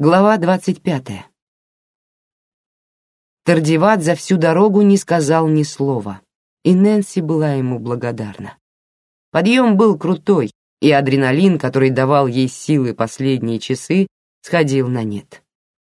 Глава двадцать пятая. Тардиват за всю дорогу не сказал ни слова, и Нэнси была ему благодарна. Подъем был крутой, и адреналин, который давал ей силы последние часы, сходил на нет.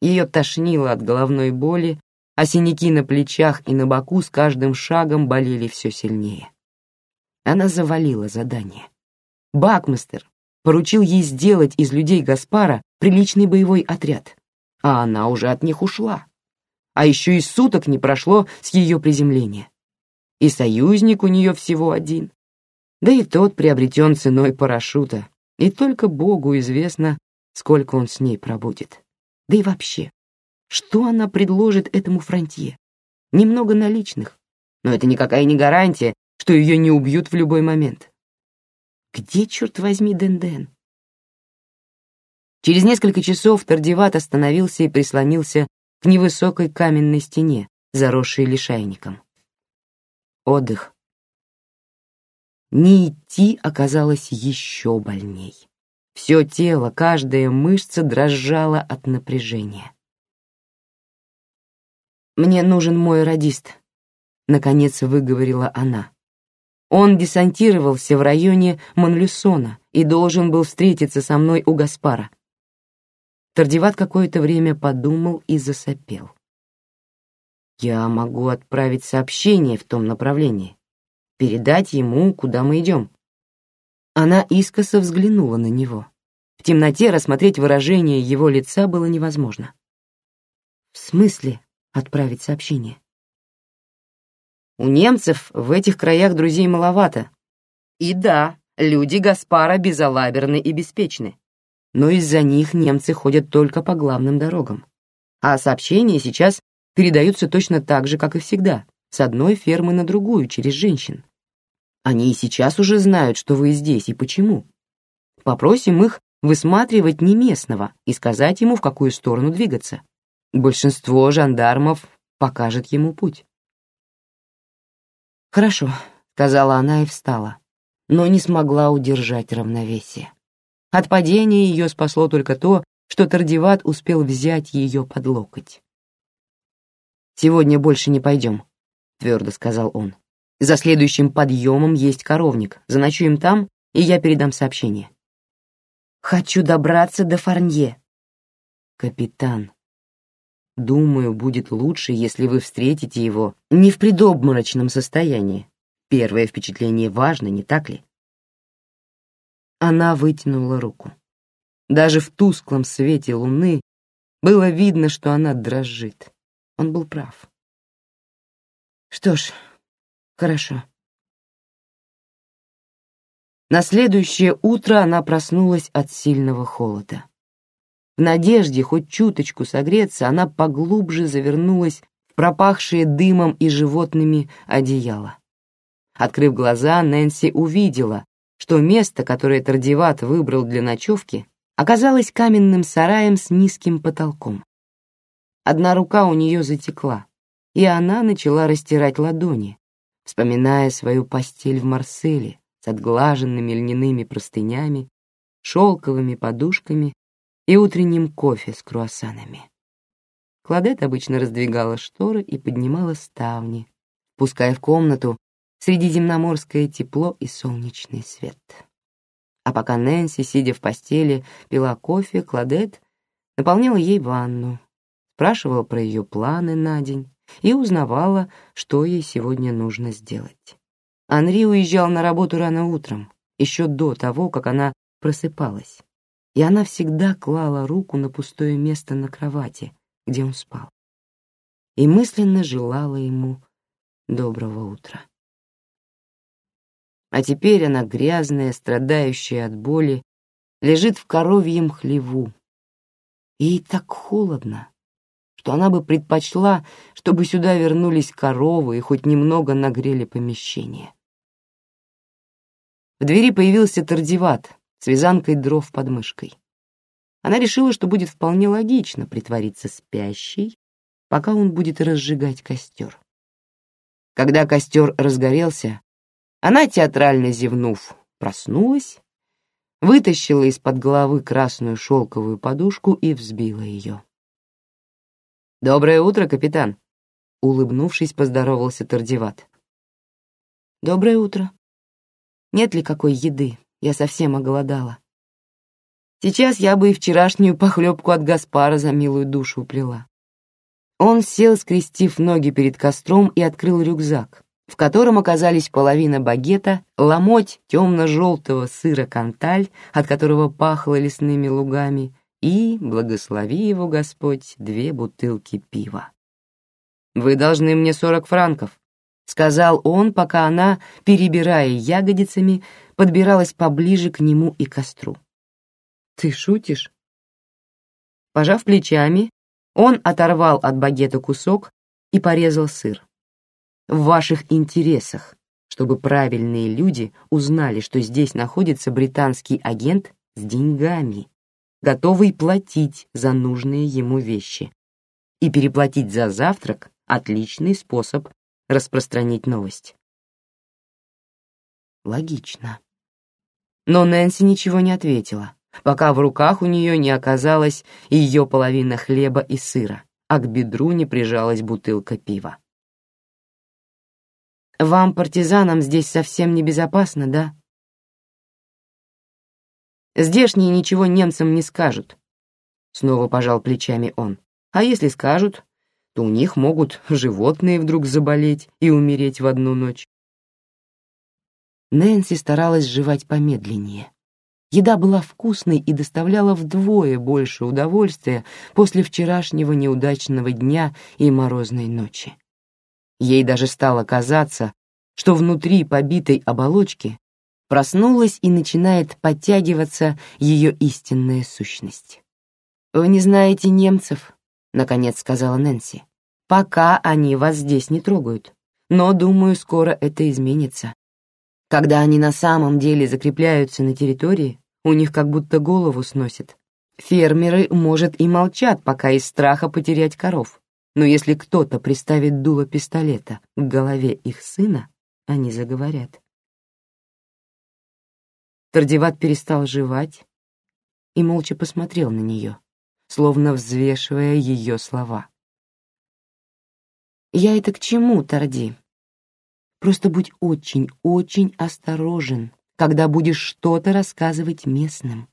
Ее тошнило от головной боли, а синяки на плечах и на боку с каждым шагом болели все сильнее. Она завалила задание. Бакмистер поручил ей сделать из людей Гаспара приличный боевой отряд, а она уже от них ушла. А еще и суток не прошло с ее приземления. И союзник у нее всего один. Да и тот приобретен ценой парашюта, и только Богу известно, сколько он с ней пробудет. Да и вообще, что она предложит этому фронтье? Немного наличных, но это никакая не гарантия, что ее не убьют в любой момент. Где, черт возьми, Денден? Через несколько часов Тардиват остановился и прислонился к невысокой каменной стене, заросшей лишайником. Отдых. Не идти оказалось еще больней. Все тело, каждая мышца дрожала от напряжения. «Мне нужен мой радист», — наконец выговорила она. Он десантировался в районе Монлюсона и должен был встретиться со мной у Гаспара. Тардиват какое-то время подумал и засопел. «Я могу отправить сообщение в том направлении, передать ему, куда мы идем». Она искоса взглянула на него. В темноте рассмотреть выражение его лица было невозможно. «В смысле отправить сообщение?» У немцев в этих краях друзей маловато. И да, люди Гаспара безалаберны и беспечны. Но из-за них немцы ходят только по главным дорогам. А сообщения сейчас передаются точно так же, как и всегда, с одной фермы на другую, через женщин. Они и сейчас уже знают, что вы здесь и почему. Попросим их высматривать не местного и сказать ему, в какую сторону двигаться. Большинство жандармов покажет ему путь. «Хорошо», — сказала она и встала, но не смогла удержать равновесие. От падения ее спасло только то, что Тардиват успел взять ее под локоть. «Сегодня больше не пойдем», — твердо сказал он. «За следующим подъемом есть коровник. Заночуем там, и я передам сообщение». «Хочу добраться до Фарнье». «Капитан», Думаю, будет лучше, если вы встретите его не в предобморочном состоянии. Первое впечатление важно, не так ли? Она вытянула руку. Даже в тусклом свете луны было видно, что она дрожит. Он был прав. Что ж, хорошо. На следующее утро она проснулась от сильного холода. В надежде хоть чуточку согреться, она поглубже завернулась в пропахшее дымом и животными одеяло. Открыв глаза, Нэнси увидела, что место, которое Тардиват выбрал для ночевки, оказалось каменным сараем с низким потолком. Одна рука у нее затекла, и она начала растирать ладони, вспоминая свою постель в Марселе с отглаженными льняными простынями, шелковыми подушками и утренним кофе с круассанами. Кладет обычно раздвигала шторы и поднимала ставни, пуская в комнату средиземноморское тепло и солнечный свет. А пока Нэнси, сидя в постели, пила кофе, Кладет наполняла ей ванну, спрашивала про ее планы на день и узнавала, что ей сегодня нужно сделать. Анри уезжал на работу рано утром, еще до того, как она просыпалась и она всегда клала руку на пустое место на кровати, где он спал, и мысленно желала ему доброго утра. А теперь она, грязная, страдающая от боли, лежит в коровьем хлеву. Ей так холодно, что она бы предпочла, чтобы сюда вернулись коровы и хоть немного нагрели помещение. В двери появился Тардиват, с вязанкой дров под мышкой. Она решила, что будет вполне логично притвориться спящей, пока он будет разжигать костер. Когда костер разгорелся, она, театрально зевнув, проснулась, вытащила из-под головы красную шелковую подушку и взбила ее. «Доброе утро, капитан!» — улыбнувшись, поздоровался Тардеват. «Доброе утро. Нет ли какой еды? Я совсем оголодала. Сейчас я бы и вчерашнюю похлебку от Гаспара за милую душу уплела». Он сел, скрестив ноги перед костром, и открыл рюкзак, в котором оказались половина багета, ломоть темно-желтого сыра канталь, от которого пахло лесными лугами, и, благослови его Господь, две бутылки пива. «Вы должны мне сорок франков», — сказал он, пока она, перебирая ягодицами, подбиралась поближе к нему и костру. «Ты шутишь?» Пожав плечами, он оторвал от багета кусок и порезал сыр в ваших интересах, чтобы правильные люди узнали, что здесь находится британский агент с деньгами, готовый платить за нужные ему вещи. И переплатить за завтрак — отличный способ распространить новость. Логично. Но Нэнси ничего не ответила, пока в руках у нее не оказалась ее половина хлеба и сыра, а к бедру не прижалась бутылка пива. Вам, партизанам, здесь совсем небезопасно, да? Здешние ничего немцам не скажут. Снова пожал плечами он. А если скажут, то у них могут животные вдруг заболеть и умереть в одну ночь. Нэнси старалась жевать помедленнее. Еда была вкусной и доставляла вдвое больше удовольствия после вчерашнего неудачного дня и морозной ночи. Ей даже стало казаться, что внутри побитой оболочки проснулась и начинает подтягиваться ее истинная сущность. «Вы не знаете немцев», — наконец сказала Нэнси. «Пока они вас здесь не трогают. Но, думаю, скоро это изменится. Когда они на самом деле закрепляются на территории, у них как будто голову сносит. Фермеры, может, и молчат, пока из страха потерять коров но если кто-то приставит дуло пистолета к голове их сына, они заговорят. Тардеват перестал жевать и молча посмотрел на нее, словно взвешивая ее слова. «Я это к чему, Тарди? Просто будь очень-очень осторожен, когда будешь что-то рассказывать местным.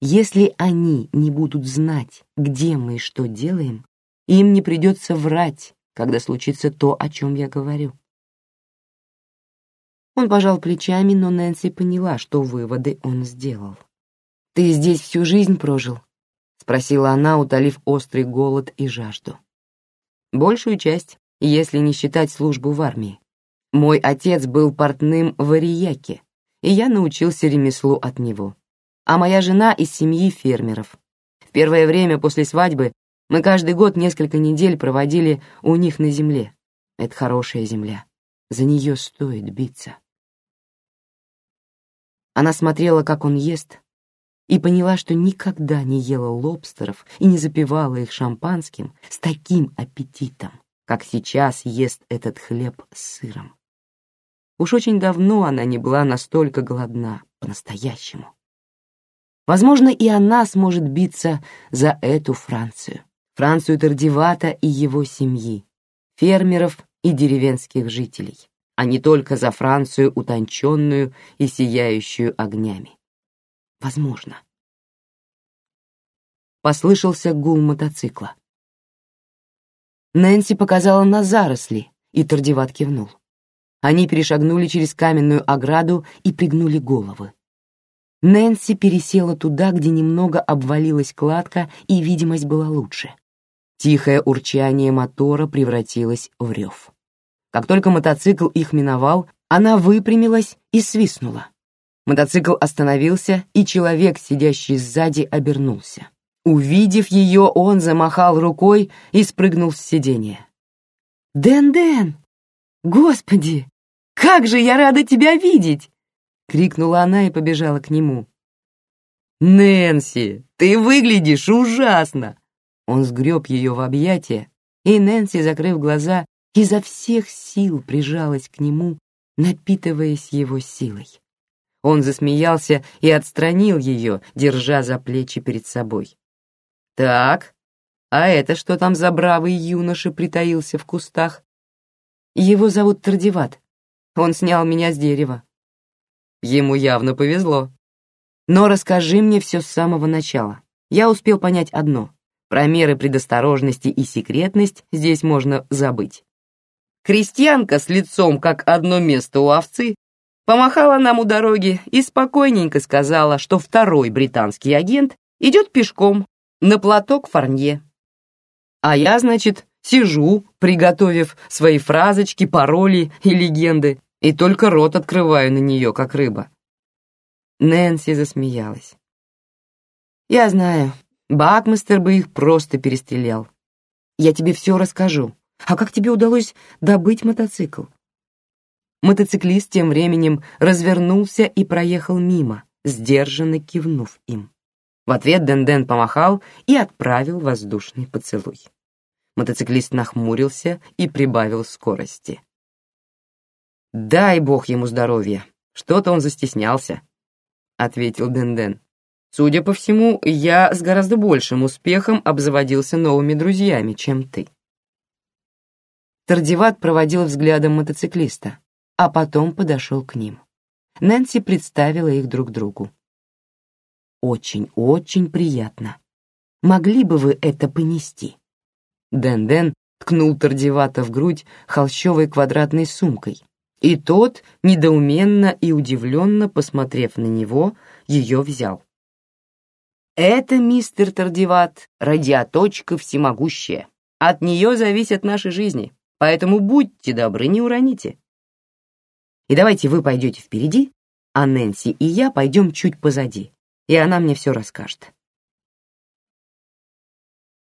Если они не будут знать, где мы и что делаем, им не придется врать, когда случится то, о чем я говорю. Он пожал плечами, но Нэнси поняла, что выводы он сделал. «Ты здесь всю жизнь прожил?» — спросила она, утолив острый голод и жажду. «Большую часть, если не считать службу в армии. Мой отец был портным в Арияке, и я научился ремеслу от него. А моя жена из семьи фермеров. В первое время после свадьбы мы каждый год несколько недель проводили у них на земле. Это хорошая земля. За нее стоит биться. Она смотрела, как он ест, и поняла, что никогда не ела лобстеров и не запивала их шампанским с таким аппетитом, как сейчас ест этот хлеб с сыром. Уж очень давно она не была настолько голодна, по-настоящему. Возможно, и она сможет биться за эту Францию. Францию Тардивата и его семьи, фермеров и деревенских жителей, а не только за Францию утонченную и сияющую огнями. Возможно. Послышался гул мотоцикла. Нэнси показала на заросли, и Тардиват кивнул. Они перешагнули через каменную ограду и пригнули головы. Нэнси пересела туда, где немного обвалилась кладка, и видимость была лучше. Тихое урчание мотора превратилось в рев. Как только мотоцикл их миновал, она выпрямилась и свистнула. Мотоцикл остановился, и человек, сидящий сзади, обернулся. Увидев ее, он замахал рукой и спрыгнул с сиденья. «Дэн-Дэн! Господи! Как же я рада тебя видеть!» — крикнула она и побежала к нему. «Нэнси, ты выглядишь ужасно!» Он сгреб ее в объятия, и Нэнси, закрыв глаза, изо всех сил прижалась к нему, напитываясь его силой. Он засмеялся и отстранил ее, держа за плечи перед собой. «Так, а это что там за бравый юноша притаился в кустах?» «Его зовут Тардиват. Он снял меня с дерева». Ему явно повезло. Но расскажи мне все с самого начала. Я успел понять одно. Про меры предосторожности и секретность здесь можно забыть. Крестьянка с лицом как одно место у овцы помахала нам у дороги и спокойненько сказала, что второй британский агент идет пешком на платок Фарнье. А я, значит, сижу, приготовив свои фразочки, пароли и легенды, и только рот открываю на нее, как рыба. Нэнси засмеялась. «Я знаю, Бакмастер бы их просто перестрелял. Я тебе все расскажу. А как тебе удалось добыть мотоцикл?» Мотоциклист тем временем развернулся и проехал мимо, сдержанно кивнув им. В ответ Денден помахал и отправил воздушный поцелуй. Мотоциклист нахмурился и прибавил скорости. «Дай бог ему здоровья, что-то он застеснялся», — ответил Денден. «Судя по всему, я с гораздо большим успехом обзаводился новыми друзьями, чем ты». Тардиват проводил взглядом мотоциклиста, а потом подошел к ним. Нэнси представила их друг другу. «Очень-очень приятно. Могли бы вы это понести?» Дэн-Дэн ткнул Тардивата в грудь холщовой квадратной сумкой, и тот, недоуменно и удивленно посмотрев на него, ее взял. «Это, мистер Тардиват, радиоточка всемогущая. От нее зависят наши жизни, поэтому будьте добры, не уроните. И давайте вы пойдете впереди, а Нэнси и я пойдем чуть позади, и она мне все расскажет.